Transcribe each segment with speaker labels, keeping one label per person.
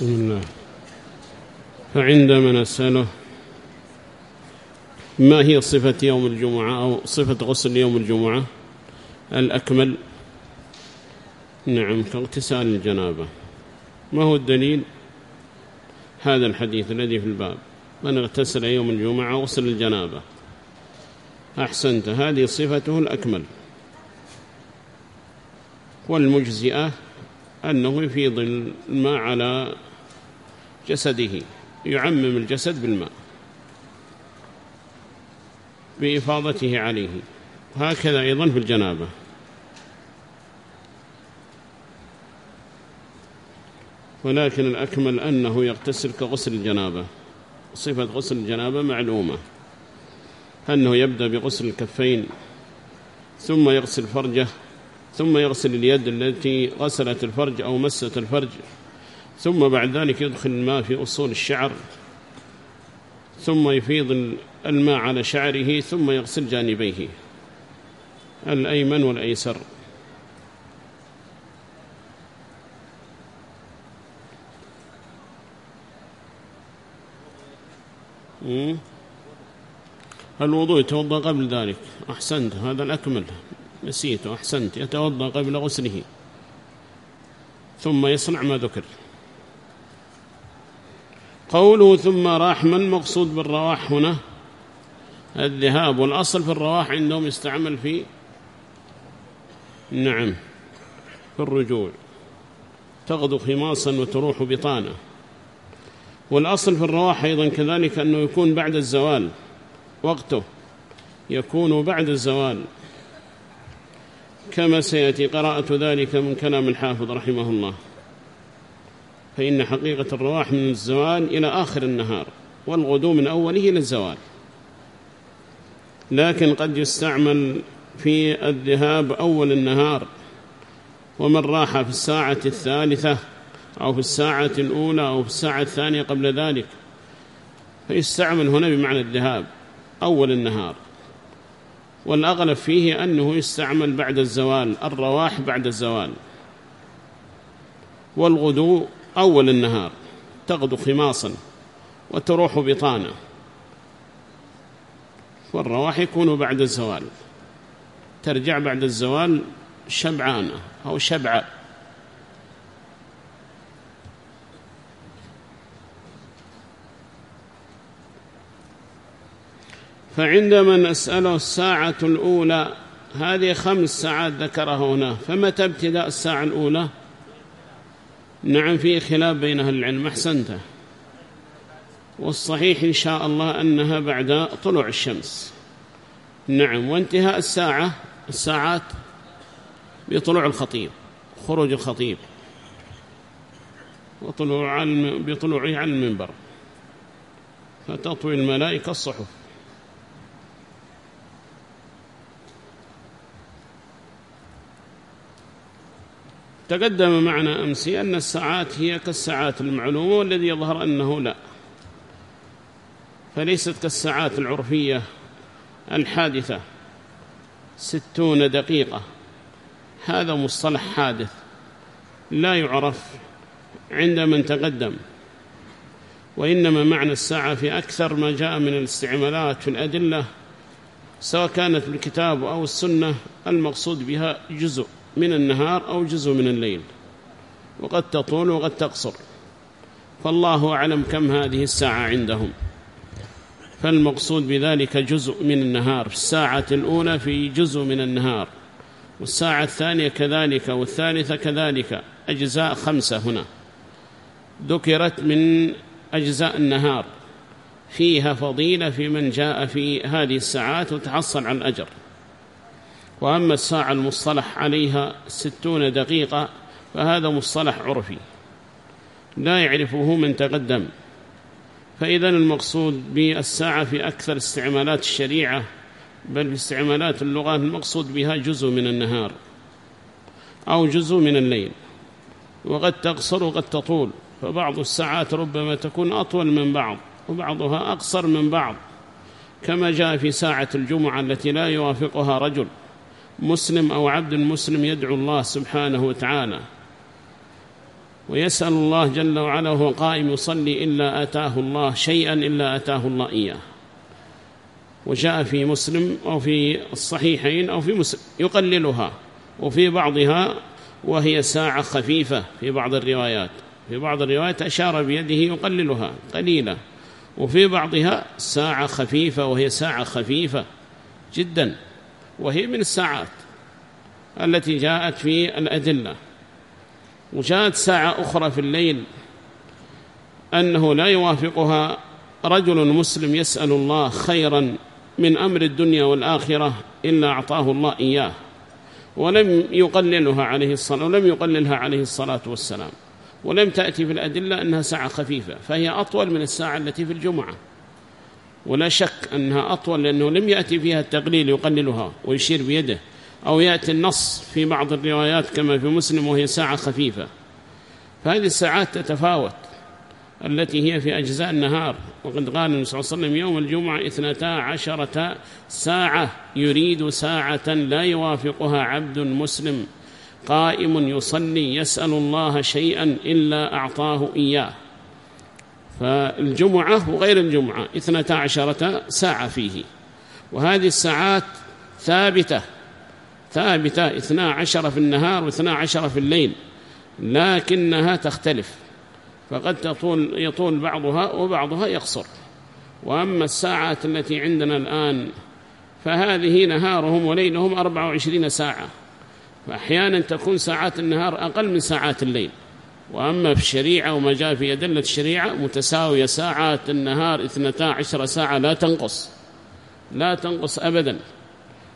Speaker 1: بسم الله فعندما نسأله ما هي صفة يوم الجمعة أو صفة غسل يوم الجمعة؟ الأكمل. نعم كاغتسال الجنابة. ما هو الدليل؟ هذا الحديث الذي في الباب. من اغتسل يوم الجمعة غسل الجنابة. أحسنت هذه صفته الأكمل. والمجزئة أنه يفيض الماء على جسده يعمم الجسد بالماء بإفاضته عليه. هكذا أيضا في الجنابة. ولكن الأكمل أنه يغتسل كغسل الجنابة. صفة غسل الجنابة معلومة. أنه يبدأ بغسل الكفين ثم يغسل فرجه ثم يغسل اليد التي غسلت الفرج أو مست الفرج. ثم بعد ذلك يدخل الماء في أصول الشعر ثم يفيض الماء على شعره ثم يغسل جانبيه الأيمن والأيسر. الوضوء يتوضأ قبل ذلك. أحسنت هذا الأكمل. نسيت أحسنت يتوضأ قبل غسله ثم يصنع ما ذكر. قوله ثم راح ما المقصود بالرواح هنا؟ الذهاب والأصل في الرواح عندهم يستعمل في نعم في الرجوع تغدو خماصا وتروح بطانة. والأصل في الرواح أيضا كذلك أنه يكون بعد الزوال وقته يكون بعد الزوال. كما سيأتي قراءة ذلك من كلام الحافظ رحمه الله. فإن حقيقة الرواح من الزوال إلى آخر النهار والغدو من أوله إلى الزوال. لكن قد يستعمل في الذهاب أول النهار ومن راح في الساعة الثالثة أو في الساعة الأولى أو في الساعة الثانية قبل ذلك فيستعمل هنا بمعنى الذهاب أول النهار. والأغلب فيه أنه يستعمل بعد الزوال الرواح بعد الزوال. والغدو أول النهار تغدو خماصا وتروح بطانة والرواح يكون بعد الزوال. ترجع بعد الزوال شبعانة أو شبعة. فعندما نسأله الساعة الأولى هذه خمس ساعات ذكرها هنا فمتى ابتداء الساعة الأولى؟ نعم في خلاف بين أهل العلم أحسنته. والصحيح إن شاء الله أنها بعد طلوع الشمس. نعم وانتهاء الساعة الساعات بطلوع الخطيب خروج الخطيب وطلوع بطلوعه على المنبر فتطوي الملائكة الصحف. تقدم معنا أمسي أن الساعات هي كالساعات المعلومة والذي يظهر أنه لا. فليست كالساعات العرفية الحادثة ستون دقيقة. هذا مصطلح حادث لا يعرف عند من تقدم وإنما معنى الساعة في أكثر ما جاء من الاستعمالات في الأدلة سواء كانت بالكتاب أو السنة المقصود بها جزء. من النهار أو جزء من الليل. وقد تطول وقد تقصر. فالله أعلم كم هذه الساعة عندهم. فالمقصود بذلك جزء من النهار. الساعة الأولى في جزء من النهار. والساعة الثانية كذلك والثالثة كذلك. أجزاء خمسة هنا. ذكرت من أجزاء النهار. فيها فضيلة في من جاء في هذه الساعات وتحصل على الأجر. وأما الساعة المصطلح عليها ستون دقيقة فهذا مصطلح عرفي لا يعرفه من تقدم. فإذا المقصود بالساعة في أكثر استعمالات الشريعة بل في استعمالات اللغة المقصود بها جزء من النهار أو جزء من الليل. وقد تقصر وقد تطول فبعض الساعات ربما تكون أطول من بعض وبعضها أقصر من بعض كما جاء في ساعة الجمعة التي لا يوافقها رجل. مسلم أو عبد مسلم يدعو الله سبحانه وتعالى ويسأل الله جل وعلا وهو قائم يصلي إلا أتاه الله شيئا إلا أتاه الله إياه. وجاء في مسلم أو في الصحيحين أو في مسلم يقللها وفي بعضها وهي ساعة خفيفة في بعض الروايات. في بعض الروايات أشار بيده يقللها قليلة وفي بعضها ساعة خفيفة وهي ساعة خفيفة جدا. وهي من الساعات التي جاءت في الأدلة. وجاءت ساعة أخرى في الليل أنه لا يوافقها رجل مسلم يسأل الله خيرا من أمر الدنيا والآخرة إلا أعطاه الله إياه. ولم يقللها عليه الصلاة ولم يقللها عليه الصلاة والسلام. ولم تأتي في الأدلة أنها ساعة خفيفة فهي أطول من الساعة التي في الجمعة. ولا شك أنها أطول لأنه لم يأتي فيها التقليل يقللها ويشير بيده أو يأتي النص في بعض الروايات كما في مسلم وهي ساعة خفيفة. فهذه الساعات تتفاوت التي هي في أجزاء النهار. وقد قال النبي صلى الله عليه وسلم يوم الجمعة اثنتا عشرة ساعة يريد ساعة لا يوافقها عبد مسلم. قائم يصلي يسأل الله شيئا إلا أعطاه إياه. فالجمعة وغير الجمعة اثنتا عشرة ساعة فيه. وهذه الساعات ثابتة ثابتة اثنا عشر في النهار واثنا عشر في الليل لكنها تختلف. فقد تطول يطول بعضها وبعضها يقصر. وأما الساعات التي عندنا الآن فهذه نهارهم وليلهم أربع وعشرين ساعة. فأحيانا تكون ساعات النهار أقل من ساعات الليل. وأما في الشريعة وما جاء في أدلة الشريعة متساوية ساعات النهار اثنتا عشر ساعة لا تنقص. لا تنقص أبدا.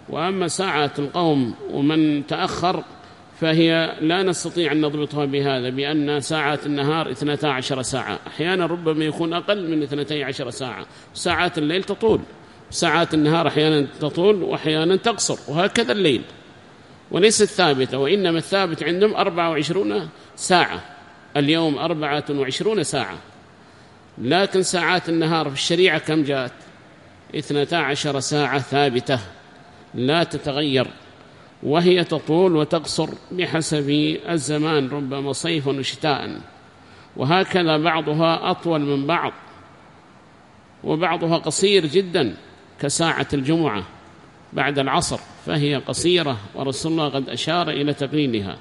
Speaker 1: وأما ساعة القوم ومن تأخر فهي لا نستطيع أن نضبطها بهذا بأن ساعة النهار اثنتا عشر ساعة. أحيانا ربما يكون أقل من اثنتي عشر ساعة. ساعات الليل تطول. ساعات النهار أحيانا تطول وأحيانا تقصر وهكذا الليل. وليست ثابتة وإنما الثابت عندهم أربعة وعشرون ساعة. اليوم أربعة وعشرون ساعة. لكن ساعات النهار في الشريعة كم جاءت؟ اثنتا عشر ساعة ثابتة. لا تتغير. وهي تطول وتقصر بحسب الزمان ربما صيفا وشتاء وهكذا بعضها أطول من بعض. وبعضها قصير جدا كساعة الجمعة بعد العصر فهي قصيرة ورسول الله قد أشار إلى تقليلها.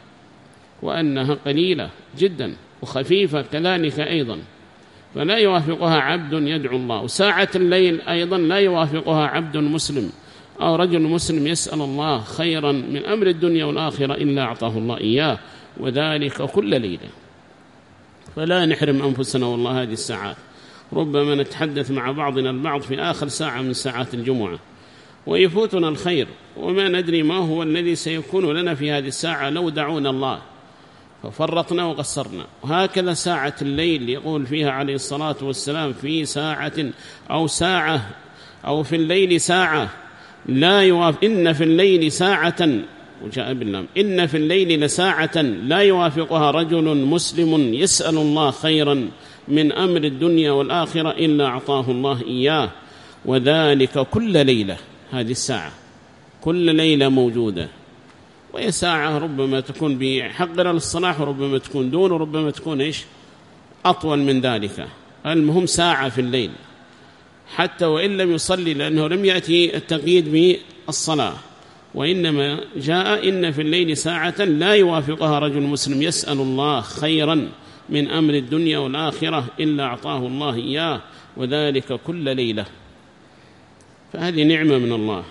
Speaker 1: وأنها قليلة جدا وخفيفة كذلك أيضا. فلا يوافقها عبد يدعو الله. وساعة الليل أيضا لا يوافقها عبد مسلم. أو رجل مسلم يسأل الله خيرا من أمر الدنيا والآخرة إلا أعطاه الله إياه. وذلك كل ليلة. فلا نحرم أنفسنا والله هذه الساعات. ربما نتحدث مع بعضنا البعض في آخر ساعة من ساعات الجمعة. ويفوتنا الخير. وما ندري ما هو الذي سيكون لنا في هذه الساعة لو دعونا الله. ففرطنا وقصرنا. وهكذا ساعة الليل يقول فيها عليه الصلاة والسلام في ساعة أو ساعة أو في الليل ساعة لا يوافق. إن في الليل ساعة وجاء باللام إن في الليل لساعة لا يوافقها رجل مسلم يسأل الله خيرا من أمر الدنيا والآخرة إلا أعطاه الله إياه. وذلك كل ليلة هذه الساعة. كل ليلة موجودة. وهي ساعة ربما تكون بحقنا للصلاح وربما تكون دون وربما تكون إيش؟ أطول من ذلك. المهم ساعة في الليل. حتى وإن لم يصلي لأنه لم يأتي التقييد بالصلاة. وإنما جاء إن في الليل ساعة لا يوافقها رجل مسلم. يسأل الله خيرا من أمر الدنيا والآخرة إلا أعطاه الله إياه وذلك كل ليلة. فهذه نعمة من الله.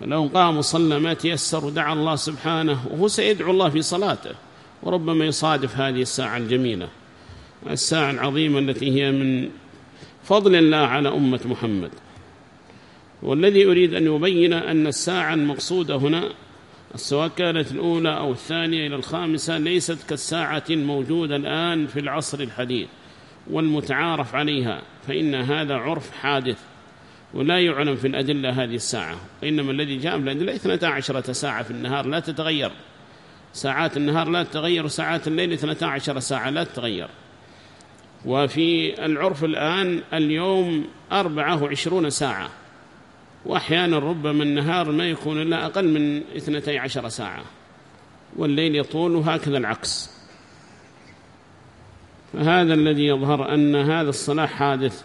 Speaker 1: فلو قام صلى ما تيسر ودعا الله سبحانه وهو سيدعو الله في صلاته وربما يصادف هذه الساعة الجميلة الساعة العظيمة التي هي من فضل الله على أمة محمد. والذي أريد أن يبين أن الساعة المقصودة هنا سواء كانت الأولى أو الثانية إلى الخامسة ليست كالساعة الموجودة الآن في العصر الحديث والمتعارف عليها فإن هذا عرف حادث. ولا يعلم في الأدلة هذه الساعة. وإنما الذي جاء في الأدلة 12 ساعة في النهار لا تتغير. ساعات النهار لا تتغير وساعات الليل 12 ساعة لا تتغير. وفي العرف الآن اليوم أربعة وعشرون ساعة. وأحيانا ربما النهار ما يكون إلا أقل من اثنتي عشر ساعة. والليل يطول وهكذا العكس. فهذا الذي يظهر أن هذا الصلاح حادث.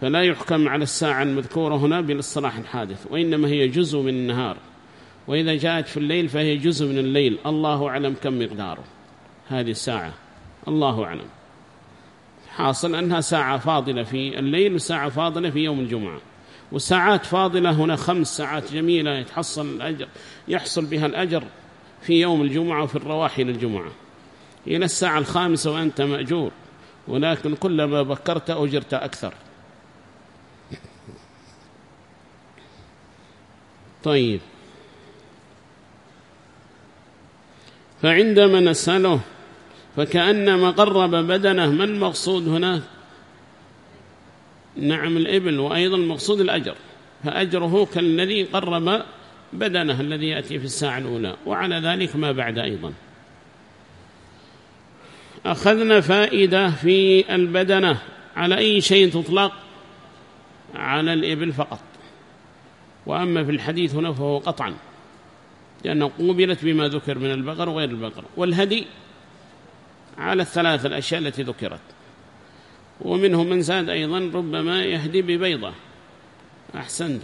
Speaker 1: فلا يحكم على الساعة المذكورة هنا بالصلاح الحادث وإنما هي جزء من النهار وإذا جاءت في الليل فهي جزء من الليل الله أعلم كم مقداره. هذه الساعة الله أعلم. حاصل أنها ساعة فاضلة في الليل وساعة فاضلة في يوم الجمعة. وساعات فاضلة هنا خمس ساعات جميلة يتحصل الأجر يحصل بها الأجر في يوم الجمعة وفي الرواحل الجمعة. إلى الساعة الخامسة وأنت مأجور ولكن كلما بكرت أجرت أكثر. طيب. فعندما نسأله فكأنما قرب بدنه ما المقصود هنا؟ نعم الإبل وأيضا المقصود الأجر. فأجره كالذي قرب بدنه الذي يأتي في الساعة الأولى. وعلى ذلك ما بعد أيضا. أخذنا فائدة في البدنة. على أي شيء تطلق؟ على الإبل فقط. وأما في الحديث هنا فهو قطعا لأنه قوبلت بما ذكر من البقر وغير البقر والهدي على الثلاث الأشياء التي ذكرت. ومنهم من زاد أيضا ربما يهدي ببيضة أحسنت.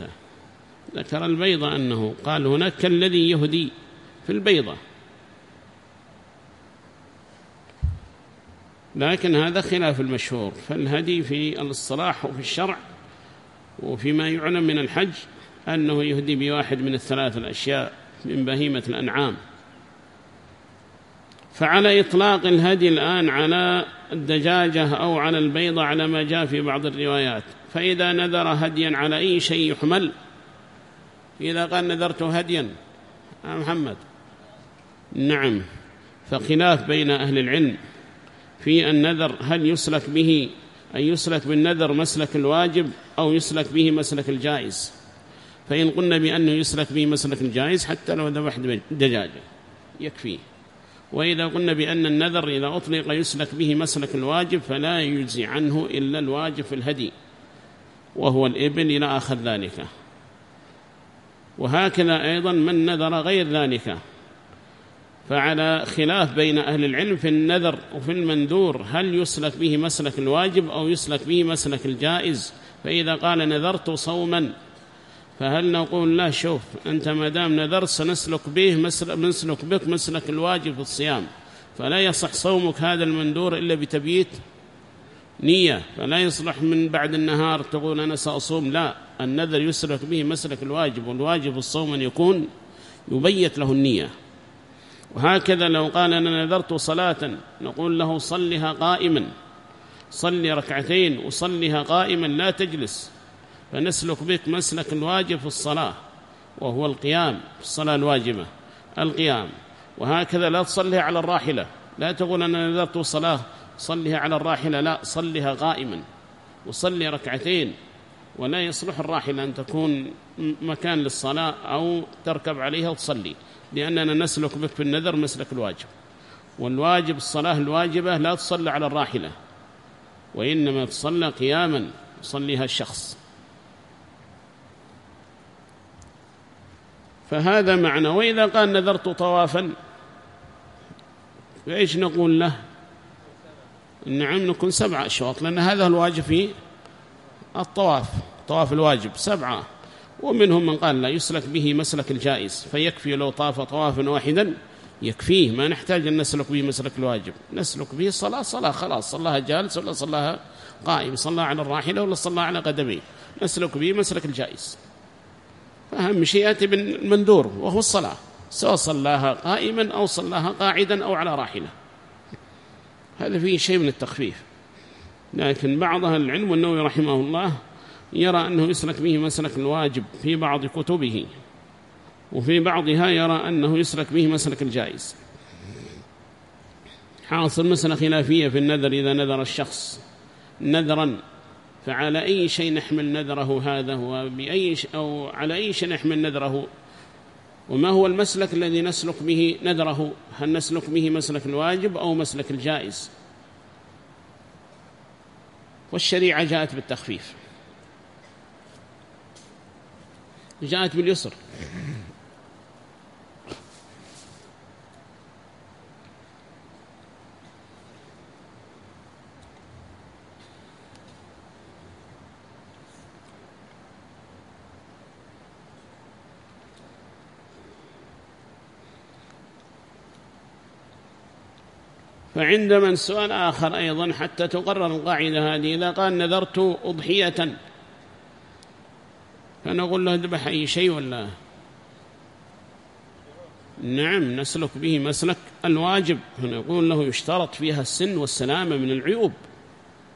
Speaker 1: ذكر البيضة أنه قال هناك كالذي يهدي في البيضة. لكن هذا خلاف المشهور فالهدي في الصلاح وفي الشرع وفيما يعلم من الحج أنه يهدي بواحد من الثلاث الأشياء من بهيمة الأنعام. فعلى إطلاق الهدي الآن على الدجاجة أو على البيضة على ما جاء في بعض الروايات. فإذا نذر هديا على أي شيء يحمل إذا قال نذرت هديا محمد. نعم فخلاف بين أهل العلم في النذر هل يسلك به أن يسلك بالنذر مسلك الواجب أو يسلك به مسلك الجائز. فإن قلنا بأنه يسلك به مسلك الجائز حتى لو ذبح دجاجة يكفيه وإذا قلنا بأن النذر إذا أطلق يسلك به مسلك الواجب فلا يجزي عنه إلا الواجب في الهدي وهو الإبل إلى آخر ذلك. وهكذا أيضا من نذر غير ذلك. فعلى خلاف بين أهل العلم في النذر وفي المنذور هل يسلك به مسلك الواجب أو يسلك به مسلك الجائز؟ فإذا قال نذرت صوما فهل نقول لا شوف أنت ما دام نذرت سنسلك به مسلك بك مسلك الواجب في الصيام. فلا يصح صومك هذا المندور إلا بتبييت نية. فلا يصلح من بعد النهار تقول أنا سأصوم. لا النذر يسلك به مسلك الواجب والواجب الصوم أن يكون يبيت له النية. وهكذا لو قال أنا نذرت صلاة نقول له صلها قائما. صلي ركعتين وصلها قائما لا تجلس. فنسلك بك مسلك الواجب في الصلاة وهو القيام في الصلاة الواجبة القيام. وهكذا لا تصليها على الراحلة. لا تقول أنا نذرت صلاة صليها على الراحلة لا صليها قائما. وصلي ركعتين. ولا يصلح الراحلة أن تكون مكان للصلاة أو تركب عليها وتصلي لأننا نسلك بك في النذر مسلك الواجب. والواجب الصلاة الواجبة لا تصلى على الراحلة وإنما تصلى قياما يصليها الشخص. فهذا معنى. وإذا قال نذرت طوافا فإيش نقول له؟ نعم نكون سبعة أشواط لأن هذا الواجب في الطواف طواف الواجب سبعة. ومنهم من قال لا يسلك به مسلك الجائز فيكفي لو طاف طوافا واحدا يكفيه. ما نحتاج أن نسلك به مسلك الواجب نسلك به الصلاة صلاة خلاص صلاها جالس ولا صلاها قائم صلى على الراحلة ولا صلى على قدميه نسلك به مسلك الجائز. فأهم شيء يأتي بالمندور وهو الصلاة. سواء صلاها قائما أو صلاها قاعدا أو على راحلة. هذا فيه شيء من التخفيف. لكن بعض أهل العلم والنووي رحمه الله يرى أنه يسلك به مسلك الواجب في بعض كتبه وفي بعضها يرى أنه يسلك به مسلك الجائز. حاصل مسألة خلافية في النذر إذا نذر الشخص نذرا. فعلى أي شيء نحمل نذره هذا وبأي أو على أي شيء نحمل نذره؟ وما هو المسلك الذي نسلك به نذره؟ هل نسلك به مسلك الواجب أو مسلك الجائز؟ والشريعة جاءت بالتخفيف. جاءت باليسر. فعند من سؤال آخر أيضا حتى تقرر القاعدة هذه إذا قال نذرت أضحية فنقول له اذبح أي شيء ولا؟ نعم نسلك به مسلك الواجب. فنقول له يشترط فيها السن والسلامة من العيوب.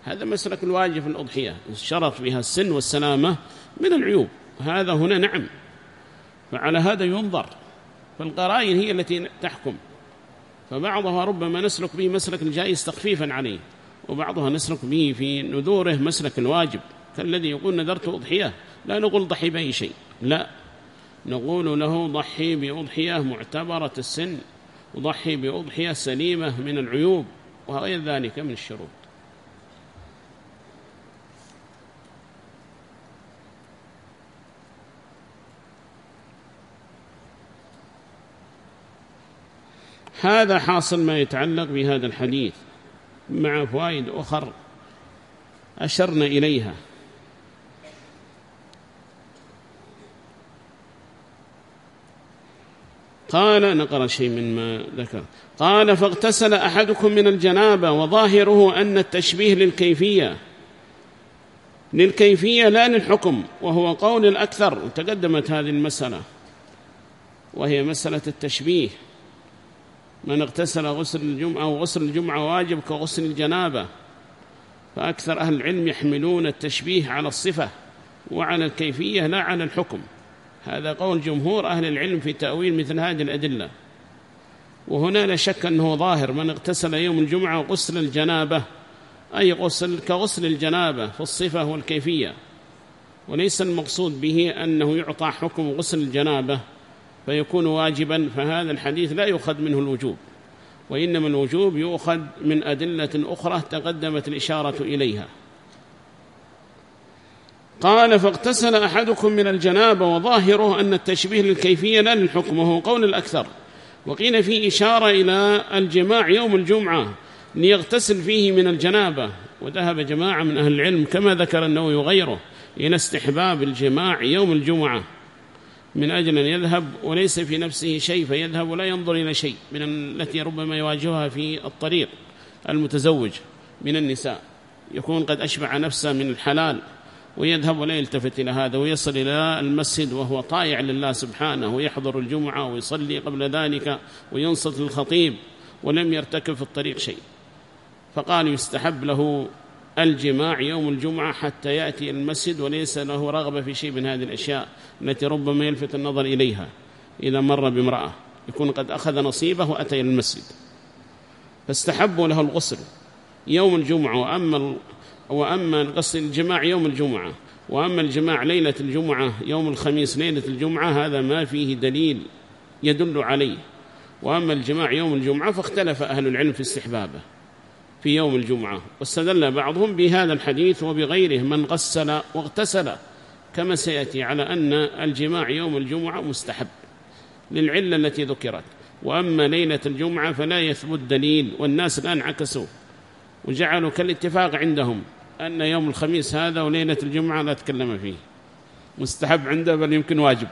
Speaker 1: هذا مسلك الواجب في الأضحية يشترط فيها السن والسلامة من العيوب. هذا هنا نعم فعلى هذا ينظر. فالقرائن هي التي تحكم. فبعضها ربما نسلك به مسلك الجائز تخفيفا عليه وبعضها نسلك به في نذوره مسلك الواجب. كالذي يقول نذرت أضحية لا نقول ضحي بأي شيء لا. نقول له ضحي بأضحية معتبرة السن وضحي بأضحية سليمة من العيوب وغير ذلك من الشروط. هذا حاصل ما يتعلق بهذا الحديث مع فوائد أخر أشرنا إليها. قال نقرأ شيء مما ذكر. قال فاغتسل أحدكم من الجنابة وظاهره أن التشبيه للكيفية. للكيفية لا للحكم وهو قول الأكثر تقدمت هذه المسألة وهي مسألة التشبيه. من اغتسل غسل الجمعة وغسل الجمعة واجب كغسل الجنابة. فأكثر أهل العلم يحملون التشبيه على الصفة وعلى الكيفية لا على الحكم. هذا قول جمهور أهل العلم في تأويل مثل هذه الأدلة. وهنا لا شك أنه ظاهر من اغتسل يوم الجمعة غسل الجنابة أي غسل كغسل الجنابة في الصفة والكيفية. وليس المقصود به أنه يعطى حكم غسل الجنابة فيكون واجبا فهذا الحديث لا يؤخذ منه الوجوب وإنما الوجوب يؤخذ من أدلة أخرى تقدمت الإشارة إليها. قال فاغتسل أحدكم من الجنابة وظاهره أن التشبيه للكيفية لا للحكم وهو قول الأكثر. وقيل في إشارة إلى الجماع يوم الجمعة ليغتسل فيه من الجنابة. وذهب جماعة من أهل العلم كما ذكر النووي وغيره إلى استحباب الجماع يوم الجمعة. من أجل أن يذهب وليس في نفسه شيء فيذهب ولا ينظر إلى شيء من التي ربما يواجهها في الطريق المتزوج من النساء. يكون قد أشبع نفسه من الحلال ويذهب ولا يلتفت إلى هذا ويصل إلى المسجد وهو طائع لله سبحانه ويحضر الجمعة ويصلي قبل ذلك وينصت للخطيب ولم يرتكب في الطريق شيء. فقال يستحب له الجماع يوم الجمعة حتى يأتي المسجد وليس له رغبة في شيء من هذه الأشياء التي ربما يلفت النظر إليها. إذا مر بامرأة يكون قد أخذ نصيبه وأتى إلى المسجد. فاستحبوا له الغسل يوم الجمعة وأما وأما غسل الجماع يوم الجمعة وأما الجماع ليلة الجمعة يوم الخميس ليلة الجمعة هذا ما فيه دليل يدل عليه. وأما الجماع يوم الجمعة فاختلف أهل العلم في استحبابه. في يوم الجمعة واستدل بعضهم بهذا الحديث وبغيره من غسل واغتسل. كما سيأتي على أن الجماع يوم الجمعة مستحب للعلة التي ذكرت. وأما ليلة الجمعة فلا يثبت دليل والناس الآن عكسوا. وجعلوا كالاتفاق عندهم أن يوم الخميس هذا وليلة الجمعة لا تكلم فيه. مستحب عنده بل يمكن واجب.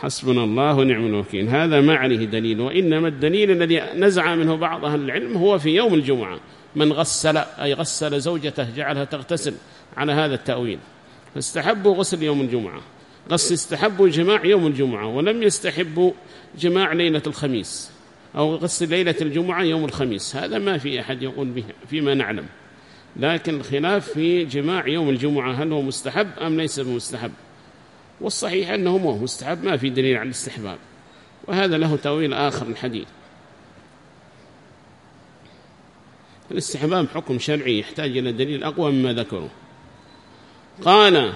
Speaker 1: حسبنا الله ونعم الوكيل. هذا ما عليه دليل وإنما الدليل الذي نزع منه بعض أهل العلم هو في يوم الجمعة. من غسل أي غسل زوجته جعلها تغتسل على هذا التأويل. فاستحبوا غسل يوم الجمعة. غسل استحبوا جماع يوم الجمعة ولم يستحبوا جماع ليلة الخميس أو غسل ليلة الجمعة يوم الخميس. هذا ما في أحد يقول به فيما نعلم. لكن الخلاف في جماع يوم الجمعة هل هو مستحب أم ليس مستحب؟ والصحيح أنه هو مستحب ما في دليل على الاستحباب. وهذا له تأويل آخر الحديث الاستحباب حكم شرعي يحتاج إلى دليل أقوى مما ذكروا قال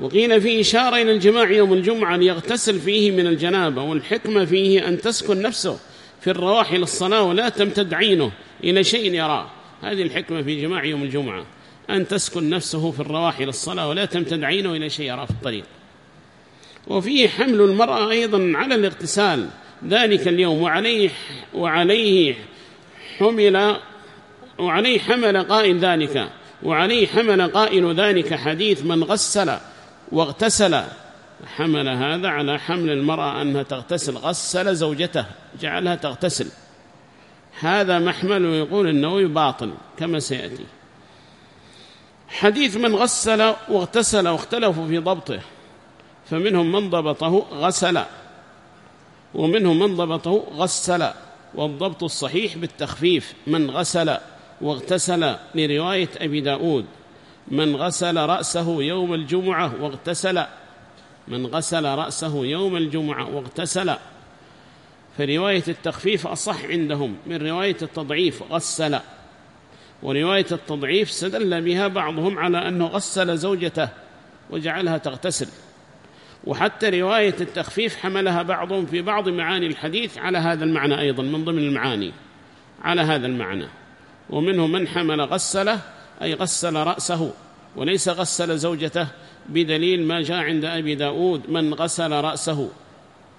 Speaker 1: وقيل فيه إشارة إلى الجماع يوم الجمعة ليغتسل فيه من الجنابة والحكمة فيه أن تسكن نفسه في الرواحل الصلاة ولا تمتد عينه إلى شيء يراه. هذه الحكمة في جماع يوم الجمعة أن تسكن نفسه في الرواحل الصلاة ولا تمتد عينه إلى شيء يراه في الطريق. وفيه حمل المرأة أيضا على الاغتسال. ذلك اليوم وعليه, وعليه حمل وعليه حمل قائل ذلك. وعليه حمل قائل ذلك حديث من غسل واغتسل. حمل هذا على حمل المرأة أنها تغتسل. غسل زوجته جعلها تغتسل. هذا محمل ويقول النووي باطل كما سيأتي. حديث من غسل واغتسل واختلفوا في ضبطه. فمنهم من ضبطه غسل ومنهم من ضبطه غسل والضبط الصحيح بالتخفيف من غسل واغتسل لرواية أبي داود من غسل رأسه يوم الجمعة واغتسل من غسل رأسه يوم الجمعة واغتسل. فرواية التخفيف أصح عندهم من رواية التضعيف غسل ورواية التضعيف استدل بها بعضهم على أنه غسل زوجته وجعلها تغتسل. وحتى رواية التخفيف حملها بعضهم في بعض معاني الحديث على هذا المعنى أيضا من ضمن المعاني على هذا المعنى. ومنهم من حمل غسله أي غسل رأسه وليس غسل زوجته بدليل ما جاء عند أبي داود من غسل رأسه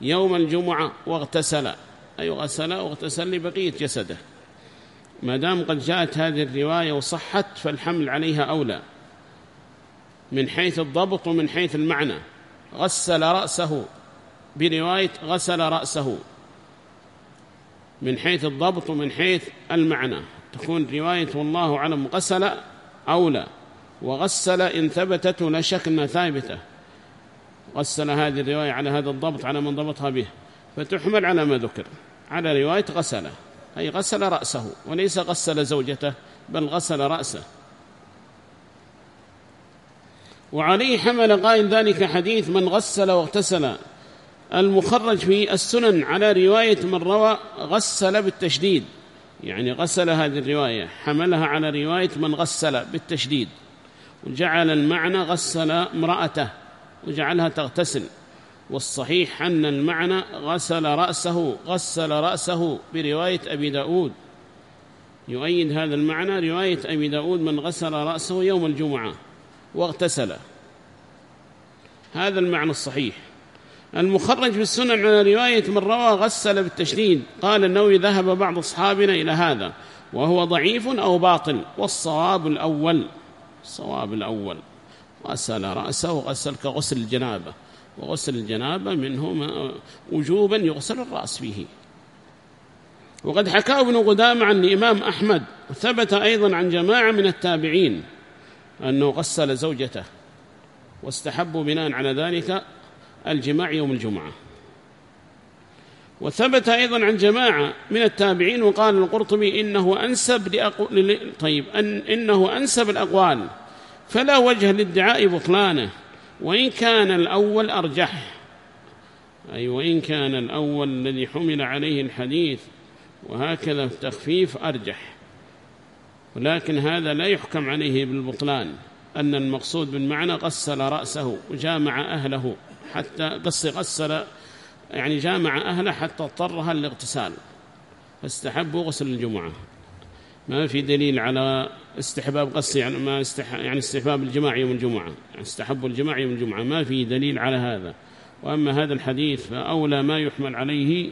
Speaker 1: يوم الجمعة واغتسل أي غسل واغتسل لبقية جسده. ما دام قد جاءت هذه الرواية وصحت فالحمل عليها أولى من حيث الضبط ومن حيث المعنى. غسل رأسه. برواية غسل رأسه. من حيث الضبط ومن حيث المعنى. تكون رواية والله أعلم غسل أولى وغسل إن ثبتت لا شك أنها ثابتة. غسل هذه الرواية على هذا الضبط على من ضبطها به. فتحمل على ما ذكر. على رواية غسله. أي غسل رأسه. وليس غسل زوجته بل غسل رأسه. وعليه حمل قائل ذلك حديث من غسل واغتسل. المخرج في السنن على رواية من روى غسل بالتشديد. يعني غسل هذه الرواية حملها على رواية من غسل بالتشديد. وجعل المعنى غسل امرأته وجعلها تغتسل. والصحيح أن المعنى غسل رأسه غسل رأسه برواية أبي داود. يؤيد هذا المعنى رواية أبي داود من غسل رأسه يوم الجمعة. واغتسل. هذا المعنى الصحيح. المخرج في السنن على رواية من روى غسل بالتشديد قال النووي ذهب بعض أصحابنا إلى هذا وهو ضعيف أو باطل والصواب الأول الصواب الأول. غسل رأسه وغسل كغسل الجنابة وغسل الجنابة منه وجوبا يغسل الرأس فيه وقد حكى ابن قدامة عن الإمام أحمد ثبت أيضا عن جماعة من التابعين أنه غسل زوجته واستحبوا بناء على ذلك الجماع يوم الجمعة. وثبت أيضا عن جماعة من التابعين وقال القرطبي إنه أنسب. طيب أن إنه أنسب الأقوال. فلا وجه لادعاء بطلانه وإن كان الأول أرجح. أي وإن كان الأول الذي حمل عليه الحديث وهكذا التخفيف أرجح. ولكن هذا لا يحكم عليه بالبطلان. أن المقصود بالمعنى غسل رأسه وجامع أهله حتى قص غسل يعني جامع أهله حتى اضطرها للاغتسال. فاستحبوا غسل الجمعة. ما في دليل على استحباب قص يعني ما استح يعني استحباب الجماع يوم الجمعة. يعني استحب الجماع يوم الجمعة. ما في دليل على هذا. وأما هذا الحديث فأولى ما يحمل عليه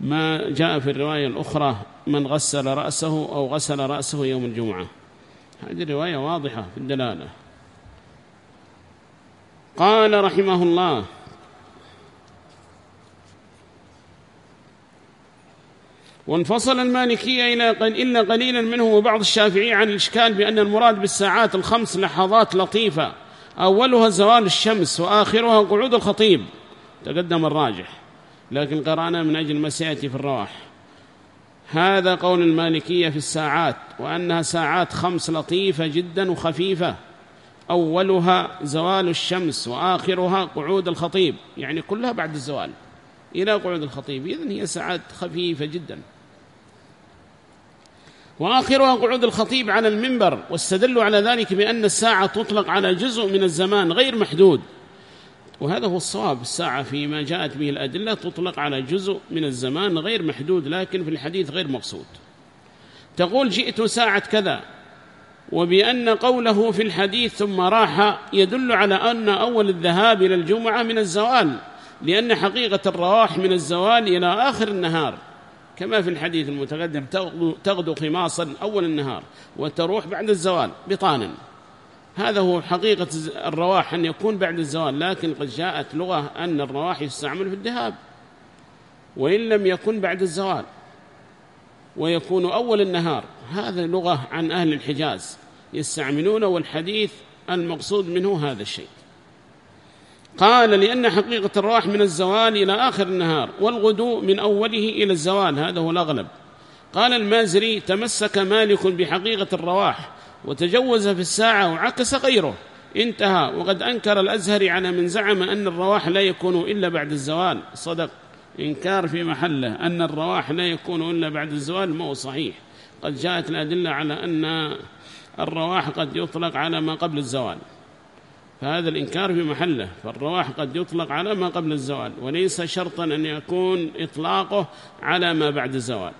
Speaker 1: ما جاء في الرواية الأخرى من غسل رأسه أو غسل رأسه يوم الجمعة. هذه الرواية واضحة في الدلالة. قال رحمه الله وانفصل المالكية إلى إلا قليلا منه وبعض الشافعية عن الإشكال بأن المراد بالساعات الخمس لحظات لطيفة أولها زوال الشمس وآخرها قعود الخطيب تقدم الراجح. لكن قرأنا من أجل ما سيأتي في الرواح. هذا قول المالكية في الساعات وأنها ساعات خمس لطيفة جدا وخفيفة. أولها زوال الشمس وآخرها قعود الخطيب. يعني كلها بعد الزوال إلى قعود الخطيب. إذن هي ساعات خفيفة جدا. وآخرها قعود الخطيب على المنبر. واستدلوا على ذلك بأن الساعة تطلق على جزء من الزمان غير محدود. وهذا هو الصواب. الساعة فيما جاءت به الأدلة تطلق على جزء من الزمان غير محدود لكن في الحديث غير مقصود. تقول جئت ساعة كذا وبأن قوله في الحديث ثم راح يدل على أن أول الذهاب إلى الجمعة من الزوال لأن حقيقة الرواح من الزوال إلى آخر النهار. كما في الحديث المتقدم تغدو خماصا أول النهار وتروح بعد الزوال بطانا. هذا هو حقيقة الرواح أن يكون بعد الزوال لكن قد جاءت لغة أن الرواح يستعمل في الذهاب. وإن لم يكن بعد الزوال ويكون أول النهار. هذا لغة عن أهل الحجاز يستعملون والحديث المقصود منه هذا الشيء. قال لأن حقيقة الرواح من الزوال إلى آخر النهار والغدو من أوله إلى الزوال. هذا هو الأغلب. قال المازري تمسك مالك بحقيقة الرواح وتجوز في الساعة وعكس غيره. انتهى. وقد أنكر الأزهري على من زعم أن الرواح لا يكون إلا بعد الزوال. صدق. إنكار في محله أن الرواح لا يكون إلا بعد الزوال ما هو صحيح. قد جاءت الأدلة على أن الرواح قد يطلق على ما قبل الزوال. فهذا الإنكار في محله. فالرواح قد يطلق على ما قبل الزوال. وليس شرطا أن يكون إطلاقه على ما بعد الزوال.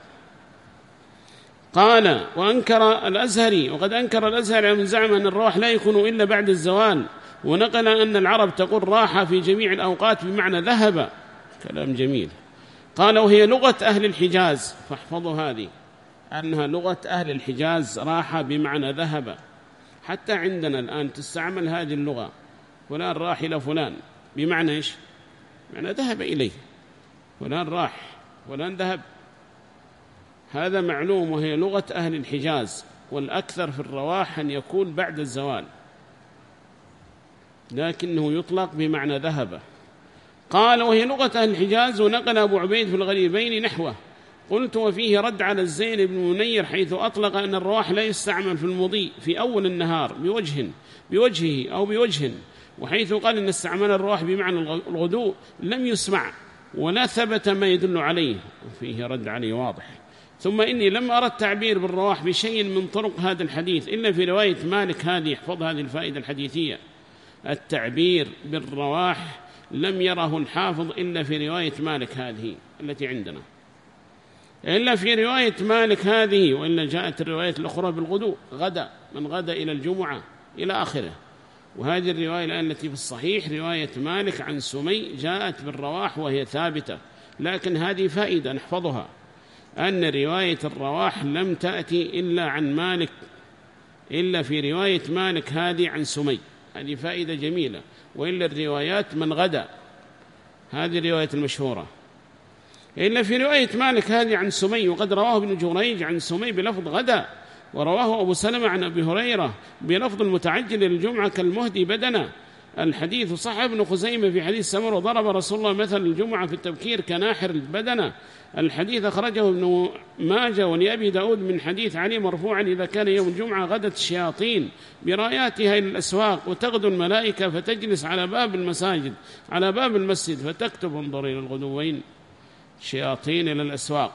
Speaker 1: قال وأنكر الأزهري وقد أنكر الأزهري من زعم أن الرواح لا يكون إلا بعد الزوال ونقل أن العرب تقول راحة في جميع الأوقات بمعنى ذهب. كلام جميل. قال وهي لغة أهل الحجاز. فاحفظوا هذه. أنها لغة أهل الحجاز راحة بمعنى ذهب. حتى عندنا الآن تستعمل هذه اللغة. فلان راح إلى فلان. بمعنى إيش؟ معنى ذهب إليه. فلان راح فلان ذهب. هذا معلوم وهي لغة أهل الحجاز والأكثر في الرواح أن يكون بعد الزوال. لكنه يطلق بمعنى ذهب. قال وهي لغة أهل الحجاز ونقل أبو عبيد في الغريبين نحوه. قلت وفيه رد على الزين بن منير حيث أطلق أن الرواح لا يستعمل في المضي في أول النهار بوجه بوجهه أو بوجه وحيث قال أن استعمال الرواح بمعنى الغدو لم يسمع ولا ثبت ما يدل عليه. وفيه رد عليه واضح. ثم إني لم أرى التعبير بالرواح بشيء من طرق هذا الحديث إلا في رواية مالك هذه يحفظ هذه الفائدة الحديثية. التعبير بالرواح لم يره الحافظ إلا في رواية مالك هذه التي عندنا. إلا في رواية مالك هذه وإلا جاءت الرواية الأخرى بالغدو غدا من غدا إلى الجمعة إلى آخره. وهذه الرواية الآن التي في الصحيح رواية مالك عن سمي جاءت بالرواح وهي ثابتة لكن هذه فائدة نحفظها. أن رواية الرواح لم تأتي إلا عن مالك إلا في رواية مالك هذه عن سمي. هذه فائدة جميلة. وإلا الروايات من غدا. هذه الرواية المشهورة. إلا في رواية مالك هذه عن سمي وقد رواه ابن جريج عن سمي بلفظ غدا. ورواه أبو سلمة عن أبي هريرة بلفظ المتعجل للجمعة كالمهدي بدنا. الحديث صح ابن خزيمة في حديث سمر وضرب رسول الله مثل الجمعة في التبكير كناحر البدنة الحديث أخرجه ابن ماجه ولأبي داود من حديث علي مرفوعا إذا كان يوم الجمعة غدت الشياطين براياتها إلى الأسواق وتغدو الملائكة فتجلس على باب المساجد على باب المسجد فتكتب انظر إلى الغدوين. شياطين إلى الأسواق.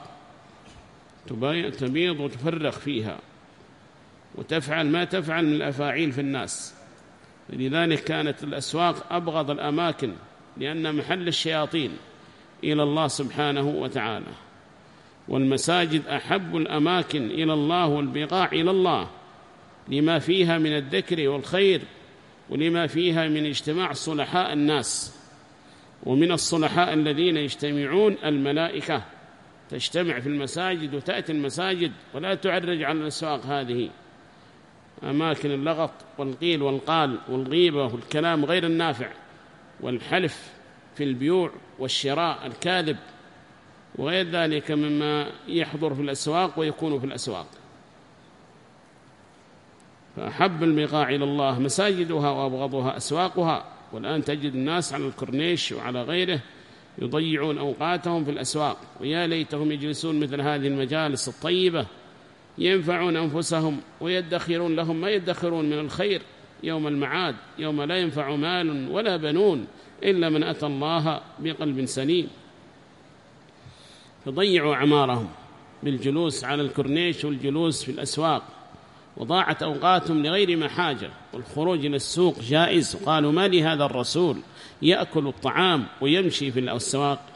Speaker 1: تبيض وتفرخ فيها. وتفعل ما تفعل من الأفاعيل في الناس. لذلك كانت الأسواق أبغض الأماكن لأن محل الشياطين إلى الله سبحانه وتعالى. والمساجد أحب الأماكن إلى الله والبقاع إلى الله لما فيها من الذكر والخير ولما فيها من اجتماع صلحاء الناس ومن الصلحاء الذين يجتمعون الملائكة. تجتمع في المساجد وتأتي المساجد ولا تعرج على الأسواق هذه. أماكن اللغط والقيل والقال والغيبة والكلام غير النافع والحلف في البيوع والشراء الكاذب وغير ذلك مما يحضر في الأسواق ويكون في الأسواق. فأحب البقاع إلى الله مساجدها وأبغضها أسواقها والآن تجد الناس على الكورنيش وعلى غيره يضيعون أوقاتهم في الأسواق. ويا ليتهم يجلسون مثل هذه المجالس الطيبة ينفعون أنفسهم ويدخرون لهم ما يدخرون من الخير يوم المعاد يوم لا ينفع مال ولا بنون إلا من أتى الله بقلب سليم. فضيعوا أعمارهم بالجلوس على الكورنيش والجلوس في الأسواق وضاعت أوقاتهم لغير ما حاجة والخروج إلى السوق جائز. قالوا ما لهذا الرسول؟ يأكل الطعام ويمشي في الأسواق.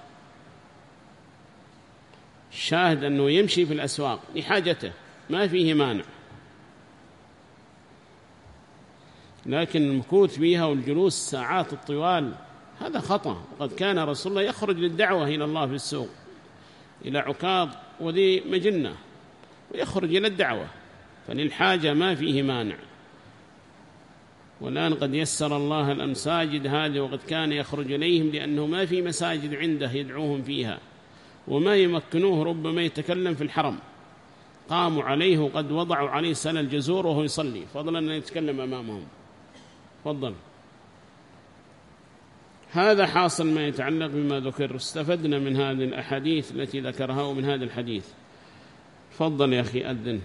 Speaker 1: الشاهد أنه يمشي في الأسواق لحاجته ما فيه مانع. لكن المكوث فيها والجلوس ساعات الطوال هذا خطأ. وقد كان رسول الله يخرج للدعوة إلى الله في السوق إلى عكاظ وذي مجنة ويخرج إلى الدعوة. فللحاجة ما فيه مانع. والآن قد يسر الله المساجد هذه وقد كان يخرج إليهم لأنه ما في مساجد عنده يدعوهم فيها وما يمكنوه ربما يتكلم في الحرم. قاموا عليه وقد وضعوا عليه سنة الجزور وهو يصلي. فضلا أن يتكلم أمامهم. فضل هذا حاصل ما يتعلق بما ذكر. استفدنا من هذه الأحاديث التي ذكرها ومن هذا الحديث. فضل يا أخي أذن.